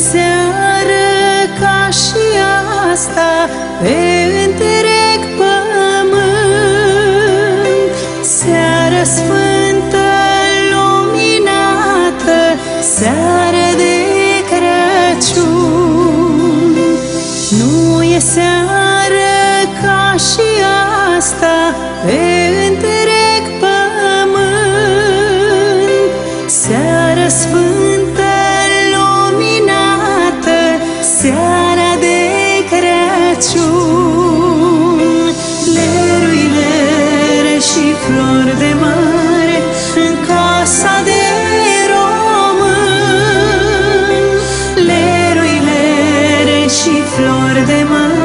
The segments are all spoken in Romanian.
e seară ca și asta pe întreg pământ. Seară sfântă, luminată, seară de Crăciun. Nu e seară ca și asta pe întreg de mal.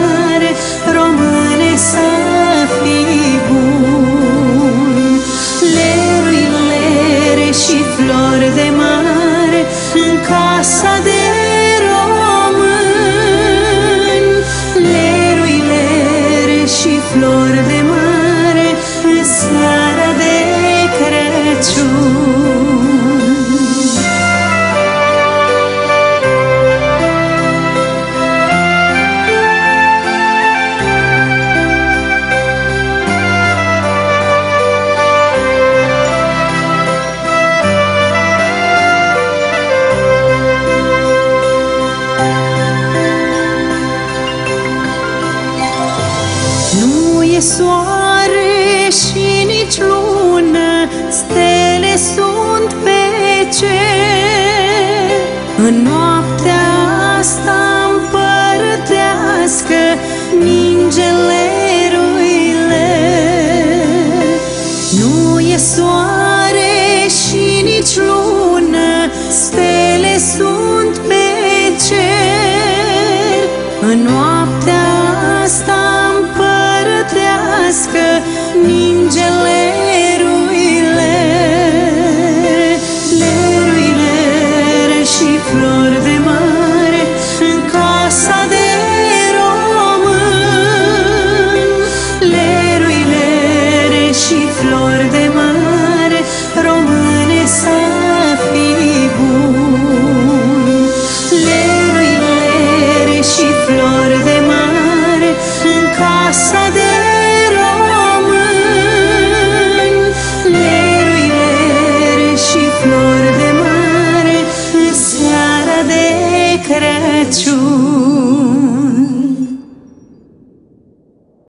Soare și nici lună, stele sunt pe cer. În noaptea querer chuva.